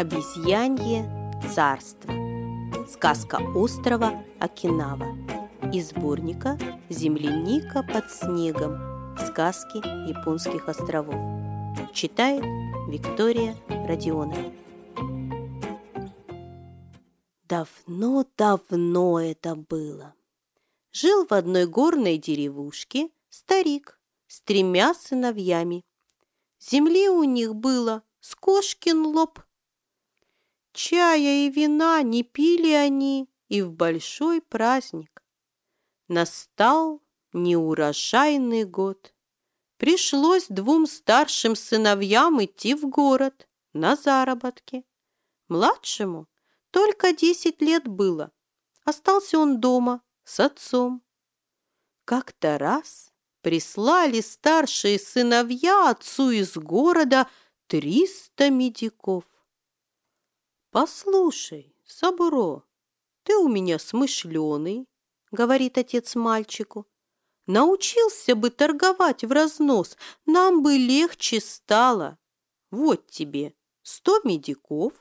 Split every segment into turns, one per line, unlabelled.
Обезьянье царство. Сказка острова Окинава. Из сборника «Земляника под снегом. Сказки японских островов». Читает Виктория Родионова. Давно-давно это было. Жил в одной горной деревушке старик с тремя сыновьями. Земли у них было с кошкин лоб. Чая и вина не пили они и в большой праздник. Настал неурожайный год. Пришлось двум старшим сыновьям идти в город на заработки. Младшему только десять лет было. Остался он дома с отцом. Как-то раз прислали старшие сыновья отцу из города триста медиков. «Послушай, Сабуро, ты у меня смышленый», — говорит отец мальчику. «Научился бы торговать в разнос, нам бы легче стало. Вот тебе сто медиков,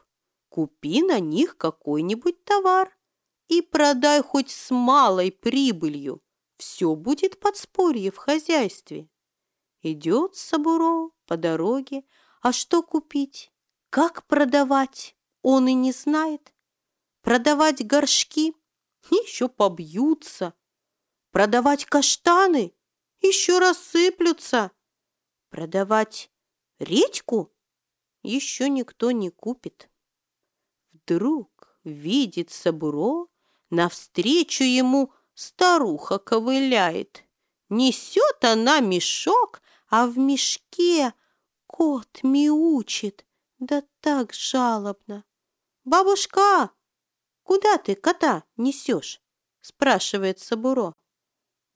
купи на них какой-нибудь товар и продай хоть с малой прибылью. Все будет подспорье в хозяйстве». Идет Сабуро по дороге, а что купить? Как продавать? Он и не знает. Продавать горшки? Еще побьются. Продавать каштаны? Еще рассыплются. Продавать редьку? Еще никто не купит. Вдруг видит Сабуро, навстречу ему старуха ковыляет. Несет она мешок, а в мешке Кот мяучит, да так жалобно. «Бабушка, куда ты кота несешь?» спрашивает Сабуро.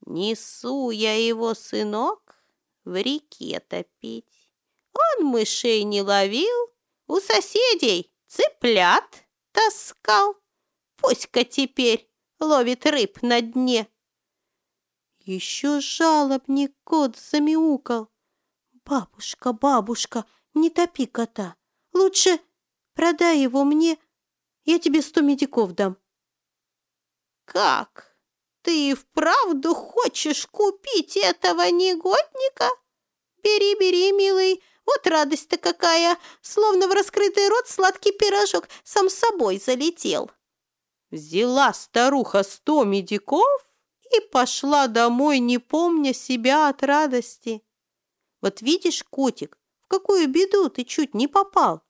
«Несу я его, сынок, в реке топить. Он мышей не ловил, у соседей цыплят таскал. Пусть-ка теперь ловит рыб на дне». Еще жалобник кот замяукал. «Бабушка, бабушка, не топи кота. Лучше продай его мне, я тебе сто медиков дам». «Как? Ты вправду хочешь купить этого негодника? Бери, бери, милый, вот радость-то какая, словно в раскрытый рот сладкий пирожок сам собой залетел». Взяла старуха сто медиков и пошла домой, не помня себя от радости. Вот видишь, котик, в какую беду ты чуть не попал.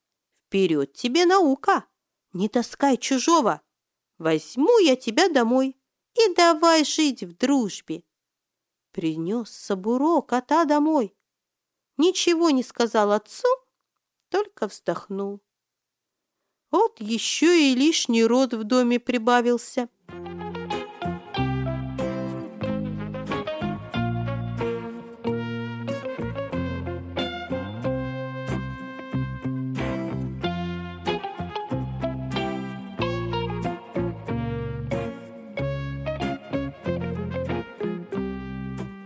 Вперед тебе наука. Не таскай чужого. Возьму я тебя домой и давай жить в дружбе. Принес Сабуро кота домой. Ничего не сказал отцу, только вздохнул. Вот еще и лишний род в доме прибавился.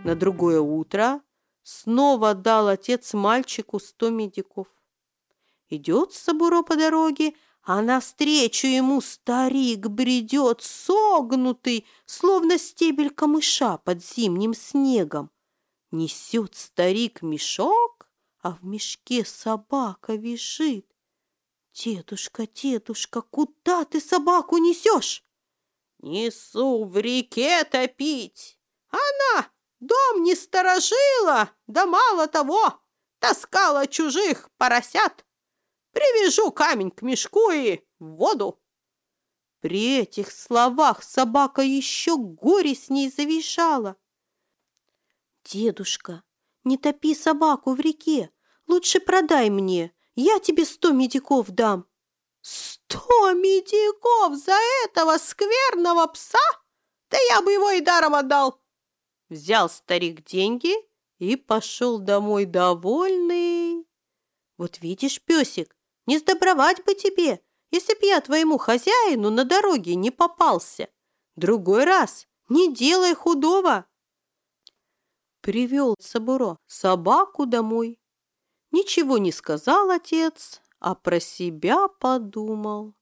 На другое утро снова дал отец мальчику сто медиков. Идет Сабуро по дороге, а навстречу ему старик бредет, согнутый, словно стебель камыша под зимним снегом. Несет старик мешок, а в мешке собака визжит. «Дедушка, дедушка, куда ты собаку несешь?» «Несу в реке топить. Она Дом не сторожила, да мало того, таскала чужих поросят. Привяжу камень к мешку и в воду. При этих словах собака еще горе с ней завизжала. «Дедушка, не топи собаку в реке, лучше продай мне, я тебе сто медиков дам». «Сто медиков за этого скверного пса? Да я бы его и даром отдал!» Взял старик деньги и пошел домой довольный. Вот видишь, песик, не сдобровать бы тебе, если б я твоему хозяину на дороге не попался. Другой раз не делай худого. Привел Сабуро собаку домой. Ничего не сказал отец, а про себя подумал.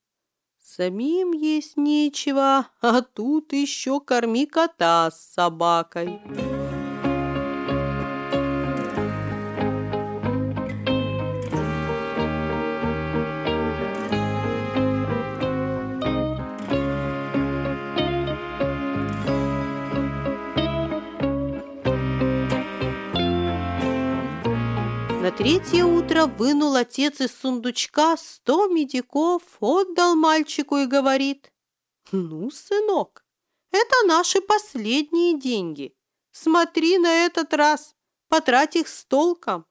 Самим есть нечего, а тут еще корми кота с собакой. Третье утро вынул отец из сундучка сто медиков, отдал мальчику и говорит, «Ну, сынок, это наши последние деньги. Смотри на этот раз, потрать их с толком».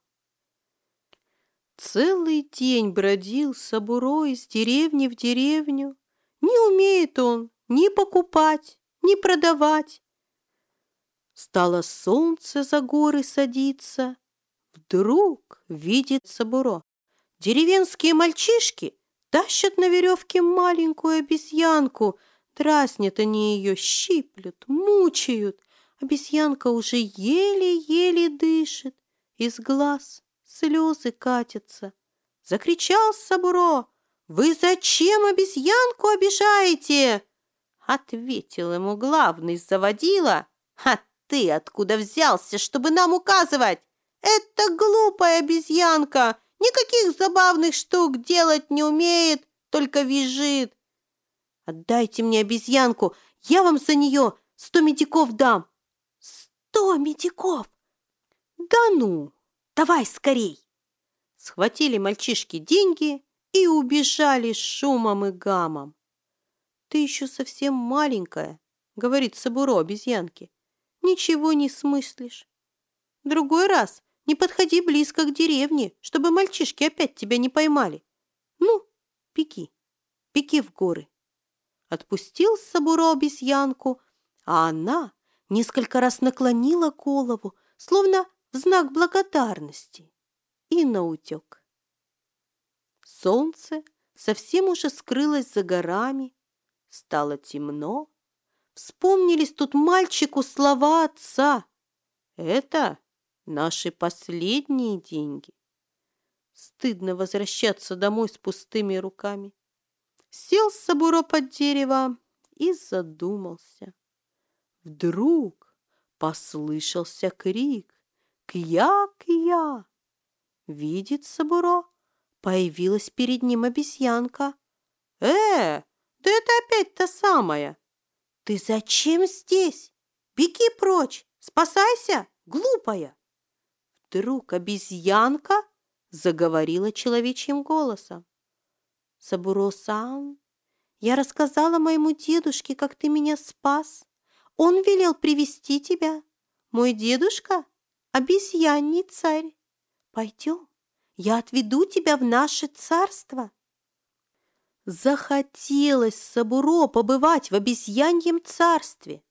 Целый день бродил Сабуро из деревни в деревню. Не умеет он ни покупать, ни продавать. Стало солнце за горы садиться, Вдруг видит Сабуро. Деревенские мальчишки тащат на веревке маленькую обезьянку. Дразнят они ее, щиплют, мучают. Обезьянка уже еле-еле дышит. Из глаз слезы катятся. Закричал Сабуро. «Вы зачем обезьянку обижаете?» Ответил ему главный заводила. «А ты откуда взялся, чтобы нам указывать?» Это глупая обезьянка, никаких забавных штук делать не умеет, только визжит. Отдайте мне обезьянку, я вам за нее сто медиков дам. Сто медиков? Да ну, давай скорей. Схватили мальчишки деньги и убежали с шумом и гамом. Ты еще совсем маленькая, говорит Сабуро обезьянке. Ничего не смыслишь. Другой раз не подходи близко к деревне, чтобы мальчишки опять тебя не поймали. Ну, пеки, пеки в горы. Отпустил Сабуро обезьянку, а она несколько раз наклонила голову, словно в знак благодарности, и наутек. Солнце совсем уже скрылось за горами, стало темно. Вспомнились тут мальчику слова отца. Это Наши последние деньги. Стыдно возвращаться домой с пустыми руками. Сел Сабуро под дерево и задумался. Вдруг послышался крик «Кья-кья!». Видит Сабуро, появилась перед ним обезьянка. «Э, да это опять та самая!» «Ты зачем здесь? Беги прочь, спасайся, глупая!» Вдруг обезьянка заговорила человечьим голосом. Сабуро-сан, я рассказала моему дедушке, как ты меня спас. Он велел привести тебя. Мой дедушка – обезьянний царь. Пойдем, я отведу тебя в наше царство. Захотелось Сабуро побывать в обезьяньем царстве.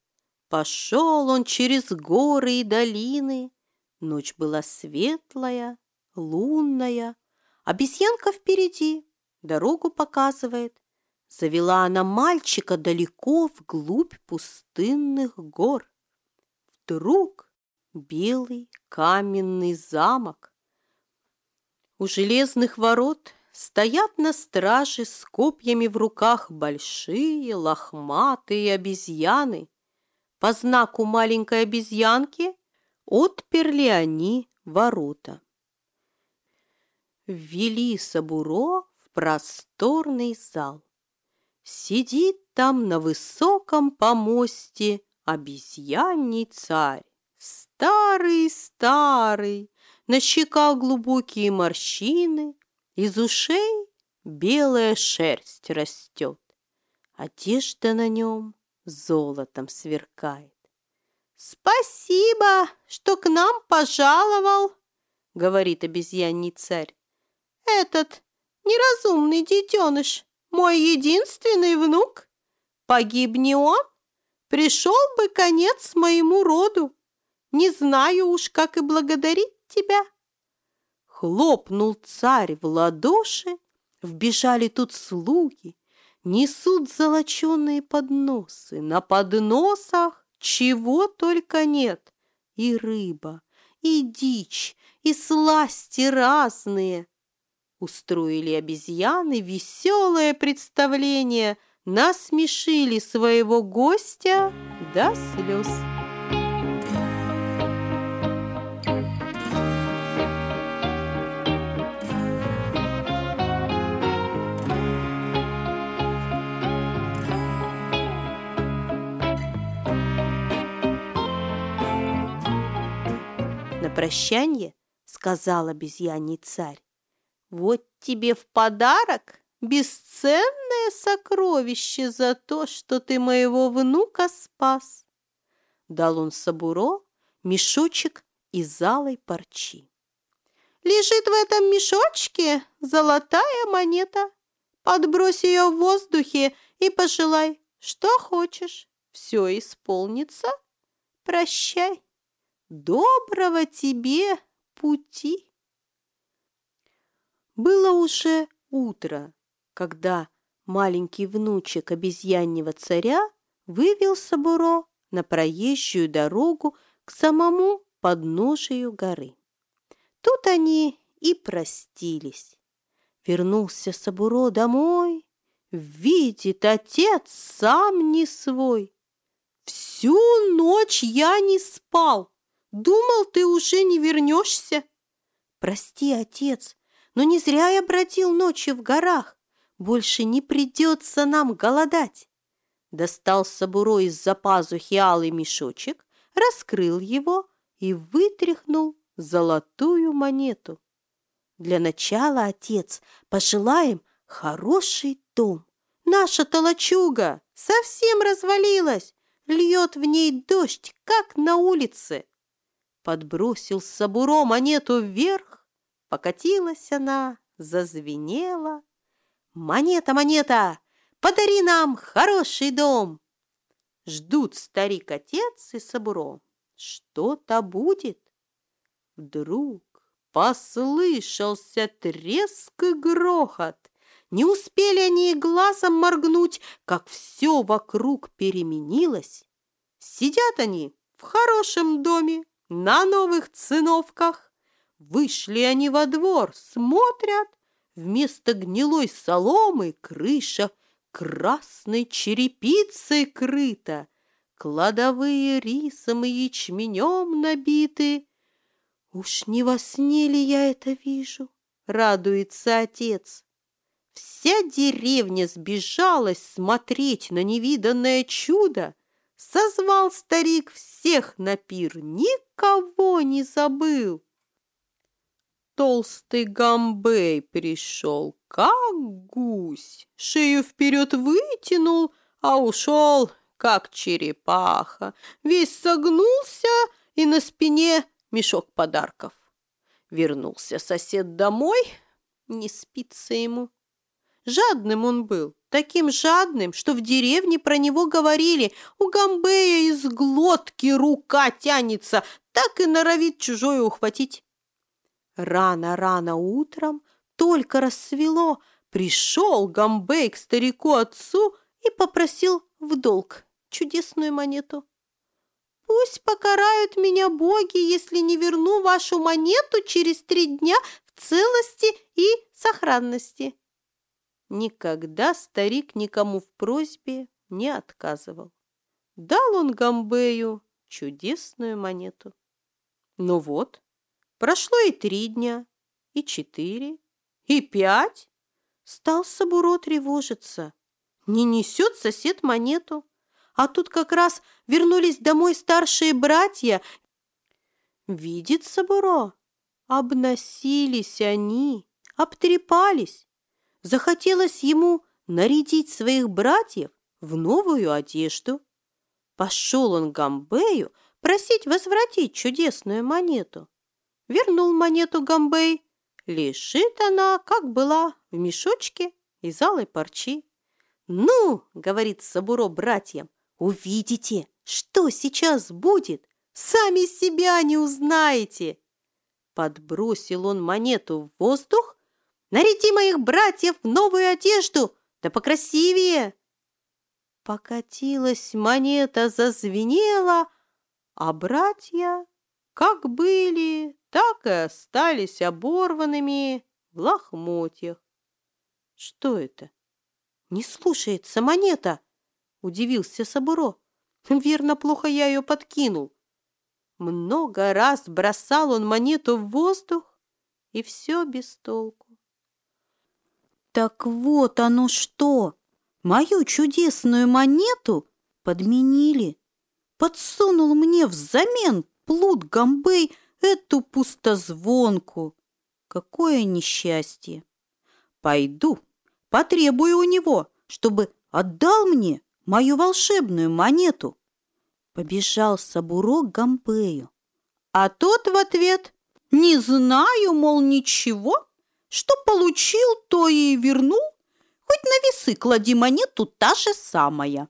Пошел он через горы и долины, Ночь была светлая, лунная. Обезьянка впереди, дорогу показывает. Завела она мальчика далеко вглубь пустынных гор. Вдруг белый каменный замок. У железных ворот стоят на страже с копьями в руках большие лохматые обезьяны. По знаку маленькой обезьянки Отперли они ворота. Ввели Сабуро в просторный зал. Сидит там на высоком помосте обезьяний царь. Старый-старый, на щеках глубокие морщины, из ушей белая шерсть растет. Одежда на нем золотом сверкает. «Спасибо, что к нам пожаловал», — говорит обезьяний царь. «Этот неразумный детеныш, мой единственный внук. Погибни он, пришел бы конец моему роду. Не знаю уж, как и благодарить тебя». Хлопнул царь в ладоши, вбежали тут слуги, несут золоченые подносы, на подносах чего только нет. И рыба, и дичь, и сласти разные. устроили обезьяны веселое представление, насмешили своего гостя до слез. Прощание сказал обезьяний царь. Вот тебе в подарок бесценное сокровище за то, что ты моего внука спас. Дал он Сабуро мешочек из алой парчи. Лежит в этом мешочке золотая монета. Подбрось ее в воздухе и пожелай, что хочешь. Все исполнится. Прощай. Доброго тебе пути. Было уже утро, когда маленький внучек обезьяннего царя вывел Сабуро на проезжую дорогу к самому подножию горы. Тут они и простились. Вернулся Сабуро домой, видит отец сам не свой. Всю ночь я не спал, Думал, ты уже не вернешься. Прости, отец, но не зря я бродил ночью в горах. Больше не придется нам голодать. Достал Сабуро из-за пазухи алый мешочек, раскрыл его и вытряхнул золотую монету. Для начала, отец, пожелаем хороший дом. Наша толочуга совсем развалилась, льет в ней дождь, как на улице. Подбросил с Сабуро монету вверх, покатилась она, зазвенела. «Монета, монета, подари нам хороший дом!» Ждут старик-отец и Сабуро. Что-то будет. Вдруг послышался треск и грохот. Не успели они и глазом моргнуть, как все вокруг переменилось. Сидят они в хорошем доме, на новых циновках. Вышли они во двор, смотрят, вместо гнилой соломы крыша красной черепицей крыта, кладовые рисом и ячменем набиты. Уж не во сне ли я это вижу? Радуется отец. Вся деревня сбежалась смотреть на невиданное чудо. Созвал старик всех на пир, никого не забыл. Толстый Гамбей пришел, как гусь, шею вперед вытянул, а ушел, как черепаха, весь согнулся и на спине мешок подарков. Вернулся сосед домой, не спится ему. Жадным он был, таким жадным, что в деревне про него говорили, у Гамбея из глотки рука тянется, так и норовит чужое ухватить. Рано-рано утром, только рассвело, пришел Гамбей к старику-отцу и попросил в долг чудесную монету. «Пусть покарают меня боги, если не верну вашу монету через три дня в целости и сохранности». Никогда старик никому в просьбе не отказывал. Дал он Гамбею чудесную монету. Ну вот, прошло и три дня, и четыре, и пять. Стал Сабуро тревожиться. Не несет сосед монету. А тут как раз вернулись домой старшие братья. Видит Сабуро, обносились они, обтрепались, Захотелось ему нарядить своих братьев в новую одежду. Пошел он к Гамбею просить возвратить чудесную монету. Вернул монету Гамбей. Лежит она, как была, в мешочке из алой парчи. «Ну, — говорит Сабуро братьям, — увидите, что сейчас будет, сами себя не узнаете!» Подбросил он монету в воздух, Наряди моих братьев в новую одежду, да покрасивее!» Покатилась монета, зазвенела, а братья, как были, так и остались оборванными, в лохмотьях. Что это? Не слушается монета, удивился Сабуро. Верно, плохо я ее подкинул. Много раз бросал он монету в воздух, и все без толку.
Так вот оно что! Мою чудесную монету подменили. Подсунул мне взамен плут Гамбей эту пустозвонку. Какое несчастье! Пойду, потребую у него, чтобы отдал мне мою волшебную монету. Побежал Сабуро к Гамбею. А тот в ответ «Не знаю, мол, ничего, что получил, то и вернул, хоть на весы клади монету та же самая».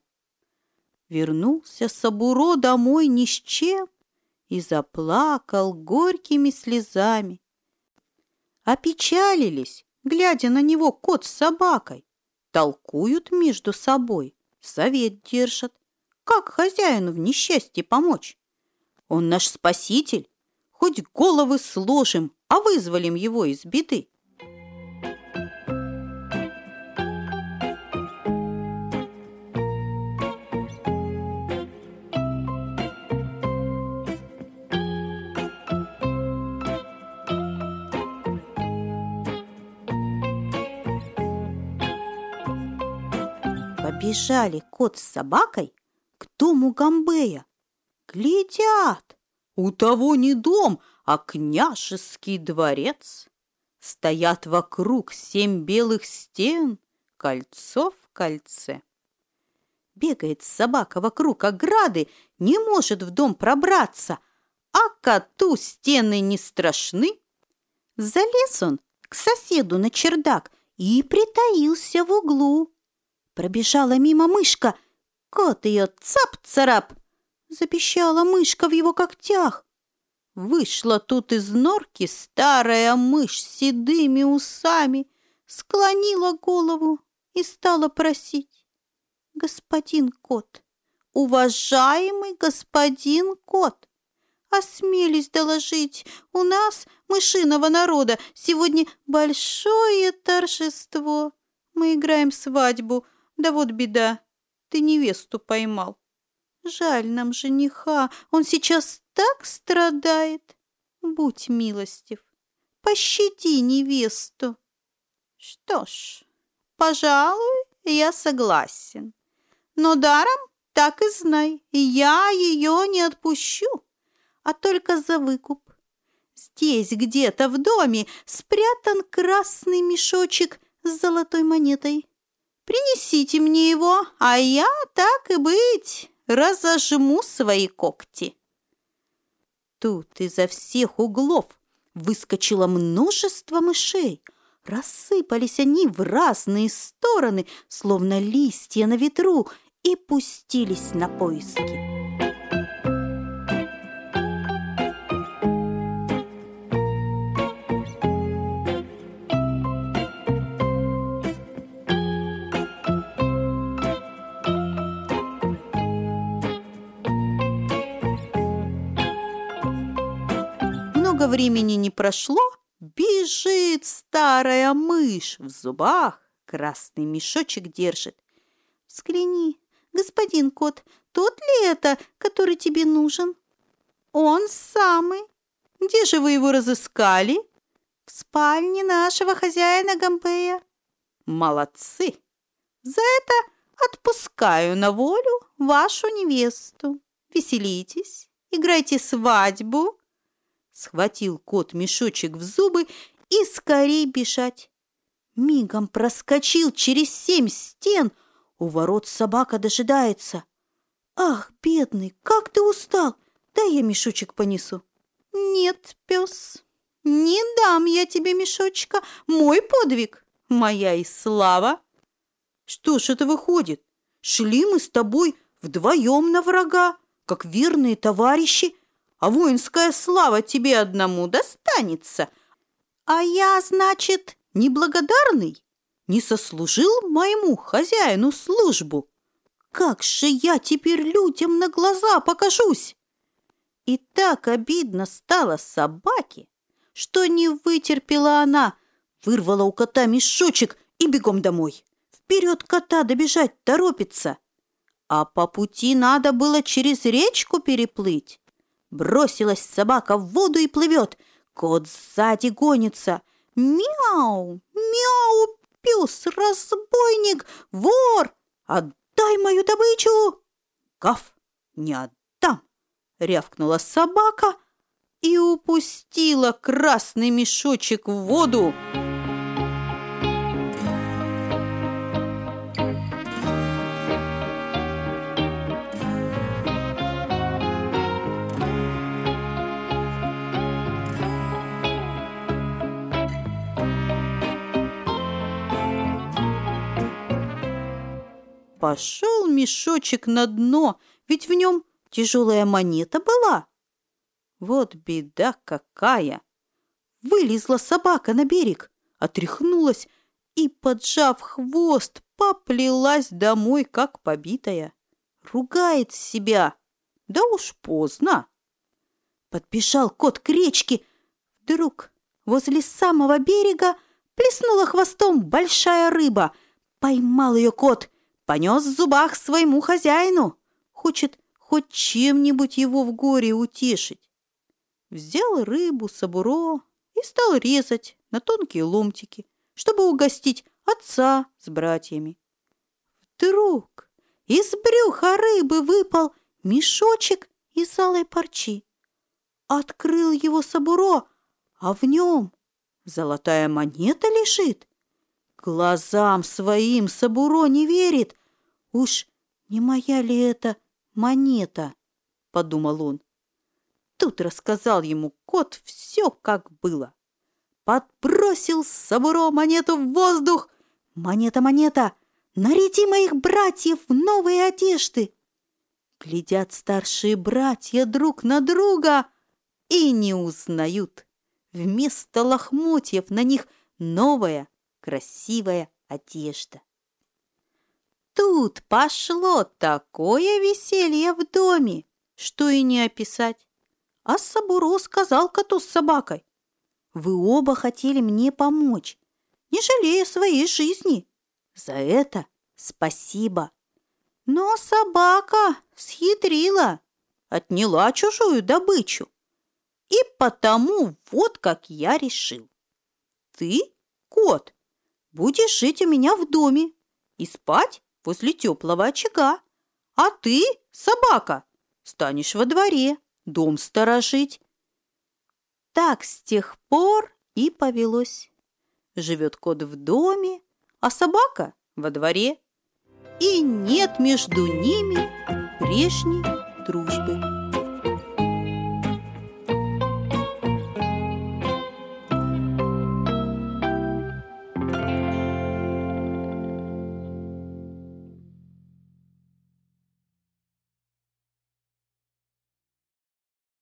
Вернулся Сабуро домой ни с чем и заплакал горькими слезами. Опечалились, глядя на него кот с собакой, толкуют между собой, совет держат, как хозяину в несчастье помочь. Он наш спаситель, хоть головы сложим, а вызволим его из беды. Побежали кот с собакой к дому Гамбея. Глядят, у того не дом, а княжеский дворец. Стоят вокруг семь белых стен, кольцо в кольце. Бегает собака вокруг ограды, не может в дом пробраться, а коту стены не страшны. Залез он к соседу на чердак и притаился в углу. Пробежала мимо мышка. Кот ее цап-царап. Запищала мышка в его когтях. Вышла тут из норки старая мышь с седыми усами, склонила голову и стала просить. Господин кот, уважаемый господин кот, осмелись доложить, у нас, мышиного народа, сегодня большое торжество. Мы играем свадьбу, да вот беда, ты невесту поймал. Жаль нам жениха, он сейчас так страдает. Будь милостив, пощади невесту. Что ж, пожалуй, я согласен. Но даром так и знай, я ее не отпущу, а только за выкуп. Здесь где-то в доме спрятан красный мешочек с золотой монетой. Принесите мне его, а я, так и быть, разожму свои когти. Тут изо всех углов выскочило множество мышей. Рассыпались они в разные стороны, словно листья на ветру, и пустились на поиски. Времени не прошло, бежит старая мышь в зубах, красный мешочек держит. Взгляни, господин кот, тот ли это, который тебе нужен? Он самый. Где же вы его разыскали? В спальне нашего хозяина Гампея. Молодцы. За это отпускаю на волю вашу невесту. Веселитесь, играйте свадьбу, Схватил кот мешочек в зубы и скорей бежать. Мигом проскочил через семь стен. У ворот собака дожидается. «Ах, бедный, как ты устал! Дай я мешочек понесу». «Нет, пес, не дам я тебе мешочка. Мой подвиг, моя и слава». «Что ж это выходит? Шли мы с тобой вдвоем на врага, как верные товарищи, а воинская слава тебе одному достанется. А я, значит, неблагодарный, не сослужил моему хозяину службу. Как же я теперь людям на глаза покажусь? И так обидно стало собаке, что не вытерпела она, вырвала у кота мешочек и бегом домой. Вперед кота добежать торопится. А по пути надо было через речку переплыть. Бросилась собака в воду и плывет. Кот сзади гонится. Мяу, мяу, пес, разбойник, вор, отдай мою добычу. Гав, не отдам, рявкнула собака и упустила красный мешочек в воду. Пошел мешочек на дно, ведь в нем тяжелая монета была. Вот беда какая! Вылезла собака на берег, отряхнулась и, поджав хвост, поплелась домой, как побитая. Ругает себя. Да уж поздно. Подбежал кот к речке. Вдруг возле самого берега плеснула хвостом большая рыба. Поймал ее кот понес в зубах своему хозяину. Хочет хоть чем-нибудь его в горе утешить. Взял рыбу, сабуро и стал резать на тонкие ломтики, чтобы угостить отца с братьями. Вдруг из брюха рыбы выпал мешочек из алой парчи. Открыл его сабуро, а в нем золотая монета лежит. Глазам своим Сабуро не верит. Уж не моя ли это монета? Подумал он. Тут рассказал ему кот все, как было. Подбросил Сабуро монету в воздух. Монета, монета, наряди моих братьев в новые одежды. Глядят старшие братья друг на друга и не узнают. Вместо лохмотьев на них новая красивая одежда. Тут пошло такое веселье в доме, что и не описать. А Сабуро сказал коту с собакой, «Вы оба хотели мне помочь, не жалея своей жизни. За это спасибо». Но собака схитрила, отняла чужую добычу. И потому вот как я решил. Ты, кот, будешь жить у меня в доме и спать возле теплого очага. А ты, собака, станешь во дворе, дом сторожить. Так с тех пор и повелось. Живет кот в доме, а собака во дворе. И нет между ними прежней дружбы.